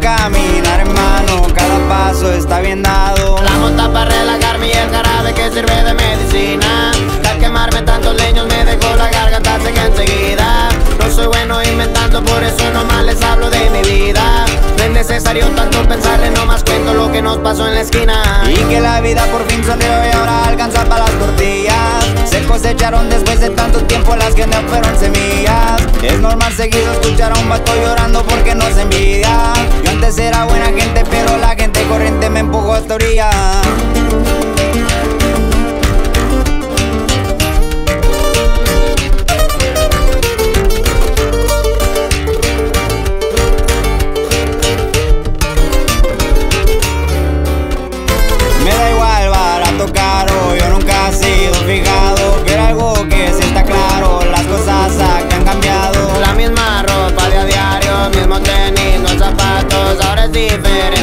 caminar, hermano, cada paso está bien dado. La monta para relajarme y el jarabe que sirve de medicina. Al quemarme tantos leños me dejó la garganta seca enseguida. No soy bueno inventando, por eso nomás les hablo de mi vida. No es necesario tanto pensarle, nomás cuento lo que nos pasó en la esquina. Y que la vida por fin sonrió y ahora alcanza para las tortillas. Se cosecharon después de tanto tiempo las que no fueron semillas. Normal seguido escuchar a un vato llorando porque no se envidia. Yo antes era buena gente, pero la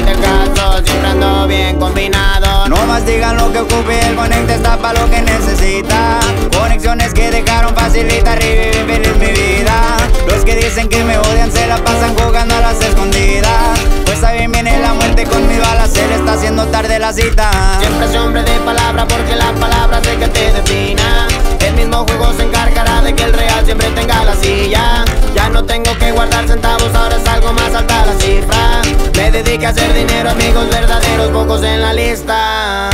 el caso, siempre ando bien combinado. No más digan lo que ocupe, el conecte está para lo que necesita Conexiones que dejaron facilitar revivir feliz mi vida Los que dicen que me odian se la pasan jugando a las escondidas Pues ahí viene la muerte con mis balas, se le está haciendo tarde la cita Siempre soy hombre de palabra porque la palabra sé que te defina. El mismo juego se encargará de que el real siempre tenga la silla. Ya no tengo que guardar centavos, ahora es amigos verdaderos, pocos en la lista.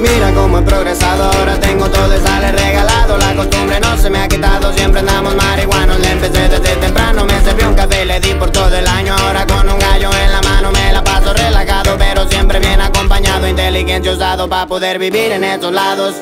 Mira cómo he progresado, ahora tengo todo y sale regalado La costumbre no se me ha quitado, siempre andamos marihuanos Le empecé desde temprano, me serví un café, le di por todo el año Ahora inteligencia usado para poder vivir en estos lados